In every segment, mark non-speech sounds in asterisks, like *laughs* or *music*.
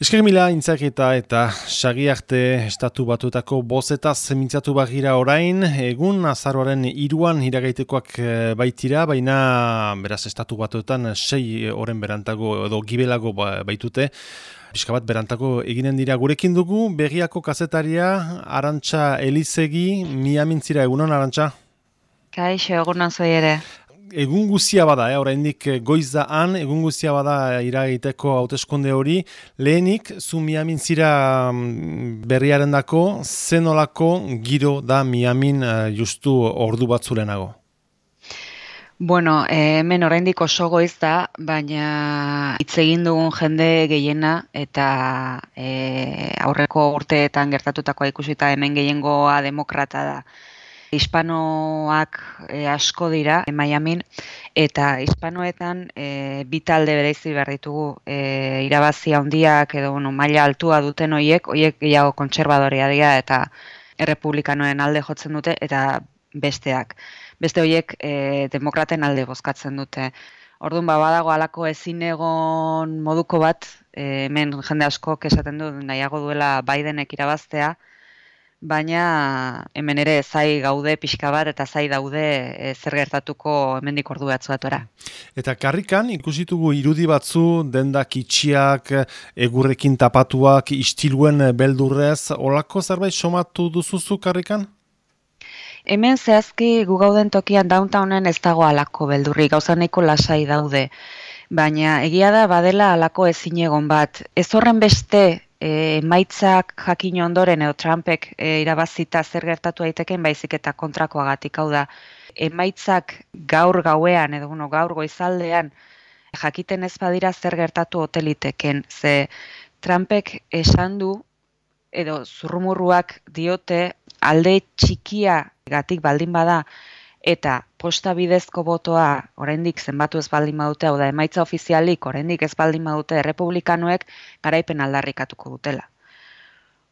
Esker mila intzaketa eta sagi arte estatu batutako bozetaz mintzatu bagira orain, egun azaroaren iruan iragaitekoak eh, baitira, baina beraz estatu batuetan sei oren berantago edo gibelago ba, baitute. Piska bat berantago eginen dira gurekin dugu, begiako kazetaria, Arantxa Elizegi, miamintzira egunon, Arantxa? Kaixo, egunon zoi ere egun guzia bada, eh, oraindik eh, goiz da han, egun guzia bada iragiteko hauteskunde hori, lehenik, zu miamin zira mm, berriaren dako, zenolako giro da miamin uh, justu ordu batzulenago? Bueno, eh, hemen oraindik oso goiz da, baina hitz egin dugun jende gehiena eta e, aurreko urteetan gertatutakoa ikusita hemen gehiengoa demokrata da hispanoak e, asko dira e, Miamiin eta hispanoetan e, bi talde bereizi behar ditugu e, irabazi handiak edo bueno, maila altua duten hoiek, hoiek gehiago kontserbadorea dira eta errepublikanoen alde jotzen dute eta besteak. Beste hoiek e, demokraten alde bozkatzen dute. Orduan ba badago halako ezin egon moduko bat, e, hemen jende asko esaten du nahiago duela Bidenek irabaztea, baina hemen ere zai gaude pixka bat eta zai daude e, zer gertatuko hemendik ordu batzu datora. Eta karrikan ikusitugu irudi batzu dendak itxiak, egurrekin tapatuak, istiluen beldurrez, olako zerbait somatu duzuzu karrikan? Hemen zehazki gu gauden tokian downtownen ez dago alako beldurri, gauza nahiko lasai daude. Baina egia da badela alako ezin egon bat. Ez horren beste e, maitzak jakin ondoren edo Trumpek e, irabazita zer gertatu daiteken baizik eta kontrakoagatik. Hau da emaitzak gaur gauean edo bueno, gaur goizaldean jakiten ez badira zer gertatu hoteliteken ze Trumpek esan du edo zurrumurruak diote alde txikia gatik baldin bada eta posta bidezko botoa oraindik zenbatu ez baldin badute, hau da emaitza ofizialik oraindik ez baldin badute errepublikanoek garaipen aldarrikatuko dutela.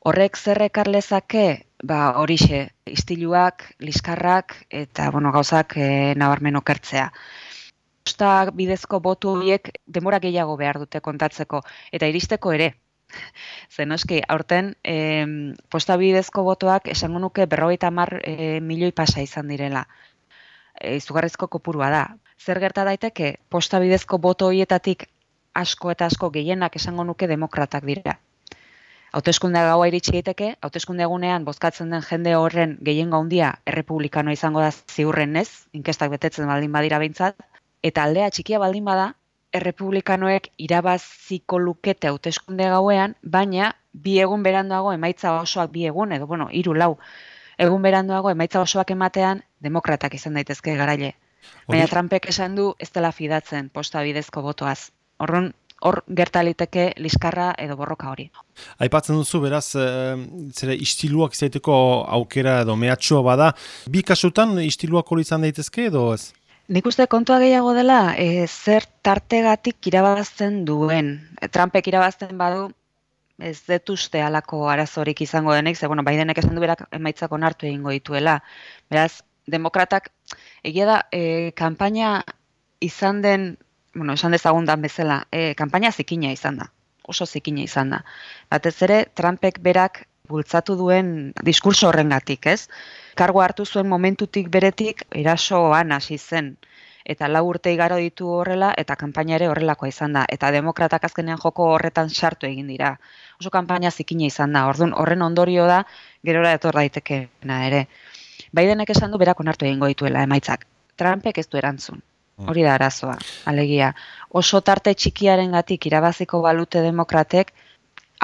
Horrek zer ekar lezake? Ba, horixe, istiluak, liskarrak eta bueno, gauzak e, nabarmen okertzea. Posta bidezko botu horiek demora gehiago behar dute kontatzeko eta iristeko ere. *laughs* Zenoski, aurten e, posta bidezko botoak esango nuke berrogeita mar e, milioi pasa izan direla izugarrizko kopurua da. Zer gerta daiteke, posta bidezko boto hoietatik asko eta asko gehienak esango nuke demokratak dira. Hauteskunde gaua iritsi daiteke, hauteskunde egunean bozkatzen den jende horren gehien gaundia errepublikano izango da ziurren ez, inkestak betetzen baldin badira behintzat, eta aldea txikia baldin bada, errepublikanoek irabaziko lukete hauteskunde gauean, baina bi egun beranduago emaitza osoak bi egun, edo bueno, iru lau, egun beranduago emaitza osoak ematean demokratak izan daitezke garaile. Baina Trumpek esan du ez dela fidatzen posta bidezko botoaz. Horren, hor gertaliteke liskarra edo borroka hori. Aipatzen duzu beraz, e, zera istiluak izaiteko aukera edo mehatxua bada, bi kasutan istiluak hori izan daitezke edo ez? Nik uste kontua gehiago dela, e, zer tartegatik irabazten duen. Trumpek irabazten badu, ez detuzte alako arazorik izango denek, ze, bueno, Bidenek esan du berak emaitzak onartu egingo dituela. Beraz, demokratak, egia da, e, kanpaina izan den, bueno, esan dezagun dan bezala, e, kanpaina zikina izan da, oso zikina izan da. Batez ere, Trumpek berak bultzatu duen diskurso horrengatik, ez? Kargo hartu zuen momentutik beretik, erasoan hasi zen, eta lau urte igaro ditu horrela, eta kanpaina ere horrelakoa izan da. Eta demokratak azkenean joko horretan sartu egin dira. Oso kanpaina zikina izan da. Orduan, horren ondorio da, gerora etor daitekeena ere. Baidenek esan du berak onartu egingo dituela emaitzak. Trumpek ez du erantzun. Mm. Hori da arazoa, alegia. Oso tarte txikiaren gatik irabaziko balute demokratek,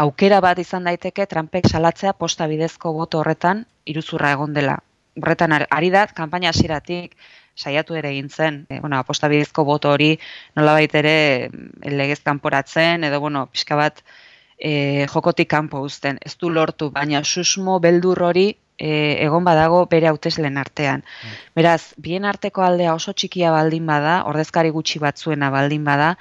aukera bat izan daiteke Trumpek salatzea posta bidezko boto horretan iruzurra egon dela. Horretan ari da, kanpaina hasiratik saiatu ere egin zen, e, bueno, aposta bidezko boto hori nolabait ere mm, legez kanporatzen, edo, bueno, pixka bat e, jokotik kanpo uzten. Ez du lortu, baina susmo beldur hori e, egon badago bere hauteslen artean. Mm. Beraz, bien arteko aldea oso txikia baldin bada, ordezkari gutxi batzuena baldin bada,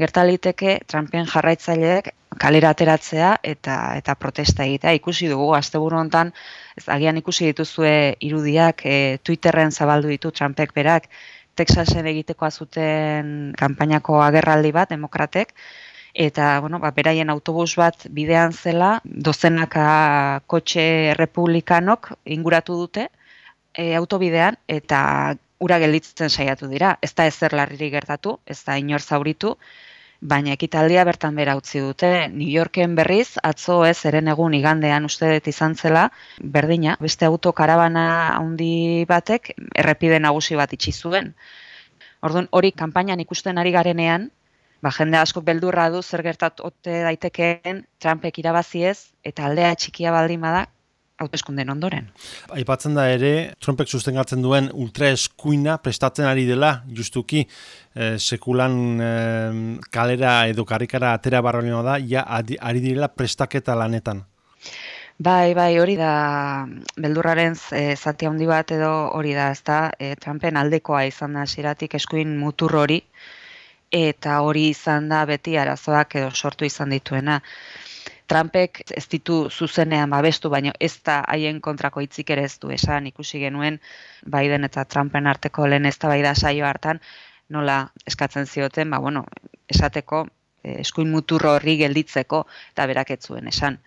gertaliteke Trumpen jarraitzaileek kalera ateratzea eta eta protesta egitea. Ikusi dugu asteburu hontan, ez agian ikusi dituzue irudiak e, Twitterren zabaldu ditu Trumpek berak Texasen egiteko azuten kanpainako agerraldi bat demokratek eta bueno, ba, beraien autobus bat bidean zela, dozenaka kotxe republikanok inguratu dute e, autobidean, eta ura gelditzen saiatu dira. Ez da ezer larriri gertatu, ez da inor zauritu, baina ekitaldia bertan bera utzi dute. New Yorken berriz, atzo ez, eren egun igandean uste dut izan zela, berdina, beste autokarabana handi batek, errepide nagusi bat itxi zuen. Orduan, hori kanpainan ikusten ari garenean, ba, jende asko beldurra du zer gertatote daitekeen Trumpek irabaziez eta aldea txikia baldin bada hauteskunden ondoren. Aipatzen da ere, Trumpek sustengatzen duen ultraeskuina prestatzen ari dela, justuki, eh, sekulan eh, kalera edo karikara atera barroa da, ja ari direla prestaketa lanetan. Bai, bai, hori da, beldurraren e, zati handi bat edo hori da, ezta, e, Trumpen aldekoa izan da ziratik eskuin mutur hori, eta hori izan da beti arazoak edo sortu izan dituena. Trumpek ez ditu zuzenean babestu, baina ez da haien kontrako hitzik ere ez du esan ikusi genuen Biden eta Trumpen arteko lehen ez da bai da saio hartan, nola eskatzen zioten, ba, bueno, esateko, e, eskuin mutur horri gelditzeko, eta berak zuen esan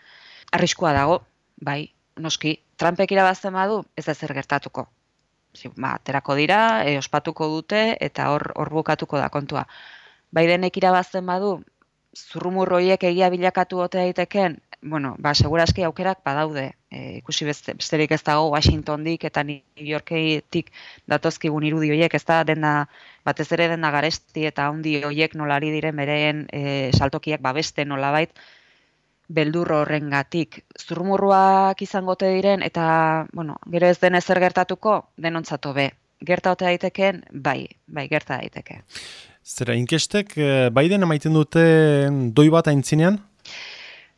arriskua dago, bai, noski, Trumpek irabazten badu, ez da zer gertatuko. Ba, terako dira, e, ospatuko dute, eta hor, hor bukatuko da kontua. Bai denek irabazten badu, zurrumurroiek egia bilakatu gote daiteken, bueno, ba, seguraski aukerak badaude. E, ikusi beste, besterik ez dago Washingtondik eta New Yorketik datozkigun irudi horiek, ez da dena, batez ere dena garesti eta handi horiek nolari diren bereen e, saltokiak babeste nolabait, beldur horrengatik zurmurruak izangote diren eta bueno, gero ez den ezer gertatuko denontzatu be. Gerta ote daitekeen? Bai, bai gerta daiteke. Zera inkestek eh, Biden emaiten dute doi bat aintzinean?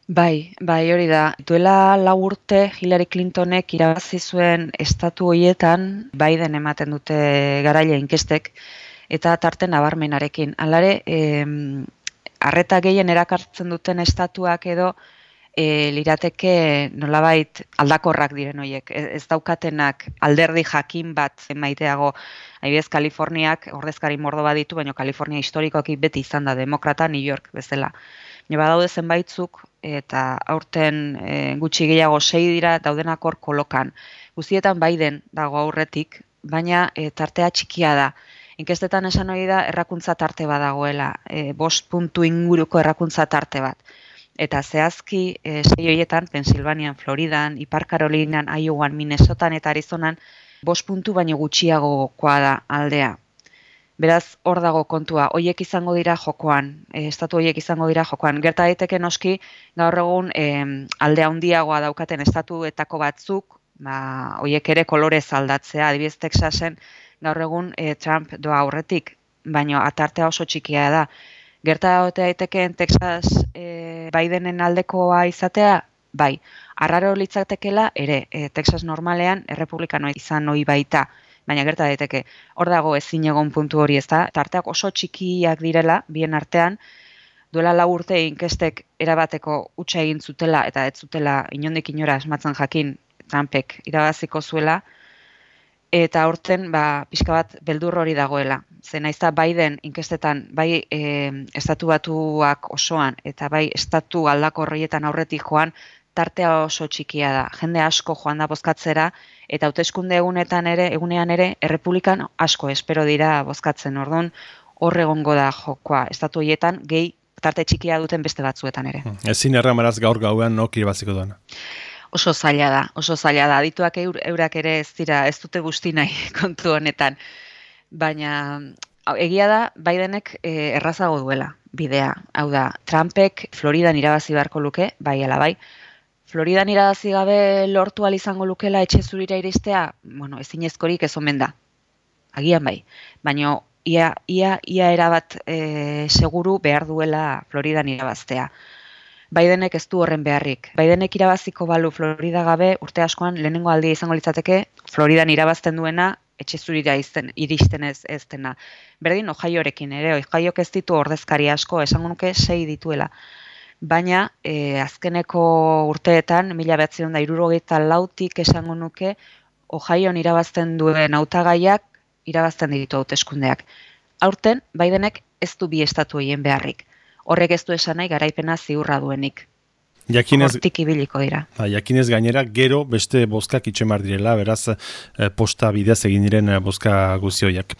Bai, bai hori da. Duela lau urte Hillary Clintonek irabazi zuen estatu hoietan Biden ematen dute garaile inkestek eta tarten nabarmenarekin. Alare, arreta gehien erakartzen duten estatuak edo e, lirateke nolabait aldakorrak diren horiek. Ez, daukatenak alderdi jakin bat maiteago. Haibidez, Kaliforniak ordezkari mordo baditu, baina Kalifornia historikoki beti izan da demokrata New York bezala. Nio badaude zenbaitzuk eta aurten e, gutxi gehiago sei dira daudenak hor kolokan. Guztietan Biden dago aurretik, baina e, tartea txikia da. Inkestetan esan hori da errakuntza tarte badagoela, e, bost puntu inguruko errakuntza tarte bat. Eta zehazki, e, sei horietan, Pensilvanian, Floridan, Ipar Karolinan, Iowan, Minnesotan eta Arizonan, bost puntu baino gutxiagokoa da aldea. Beraz, hor dago kontua, hoiek izango dira jokoan, e, estatu hoiek izango dira jokoan. Gerta daiteke noski, gaur egun e, alde handiagoa daukaten estatuetako batzuk, ba, hoiek ere kolorez aldatzea, adibidez Texasen, gaur egun e, Trump doa aurretik, baina atartea oso txikia da. Gerta daute daitekeen Texas e, Bidenen aldekoa izatea, bai. Arraro litzatekela ere, e, Texas normalean errepublikanoa izan hori baita, baina gerta daiteke. Hor dago ezin egon puntu hori ez da, tarteak oso txikiak direla, bien artean, duela lau urte inkestek erabateko utxa egin zutela eta ez zutela inondik inora esmatzen jakin Trumpek irabaziko zuela, eta horten ba, pixka bat beldur hori dagoela. Ze naiz da Biden inkestetan bai e, estatu batuak osoan eta bai estatu aldako horrietan aurretik joan tartea oso txikia da. Jende asko joan da bozkatzera eta hauteskunde egunetan ere egunean ere errepublikan asko espero dira bozkatzen. Orduan hor egongo da jokoa estatu hoietan gehi tarte txikia duten beste batzuetan ere. Ezin erramaraz gaur gauean nok irabaziko duena oso zaila da, oso zaila da. Adituak eurak ere ez dira, ez dute guzti nahi *laughs* kontu honetan. Baina egia da Bidenek e, errazago duela bidea. Hau da, Trumpek Floridan irabazi beharko luke, bai ala bai. Floridan irabazi gabe lortu al izango lukela etxe zurira iristea, bueno, ezin ezkorik ez omen da. Agian bai. Baina ia, ia, ia erabat e, seguru behar duela Floridan irabaztea. Bidenek ez du horren beharrik. Bidenek irabaziko balu Florida gabe, urte askoan lehenengo aldia izango litzateke, Floridan irabazten duena, etxe zurira izten, iristen ez, ez dena. Berdin, ojaiorekin ere, ojaiok ez ditu ordezkari asko, esango nuke sei dituela. Baina, e, azkeneko urteetan, mila behatzen da, irurogeita lautik esango nuke, ojaion irabazten duen hautagaiak irabazten ditu hauteskundeak. Aurten, Bidenek ez du bi estatu beharrik horrek ez du esan nahi garaipena ziurra duenik. Jakinez, Hortik ibiliko dira. ba, jakinez gainera, gero beste bozkak itxemar direla, beraz eh, posta bidez egin diren eh, bozka guzioiak.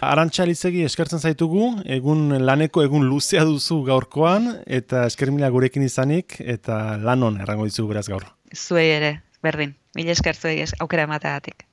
Arantxa Lizegi eskertzen zaitugu, egun laneko egun luzea duzu gaurkoan, eta eskermila gurekin izanik, eta lanon errango dizugu beraz gaur. Zuei ere, berdin. Mila esker zuei es- aukera emateagatik.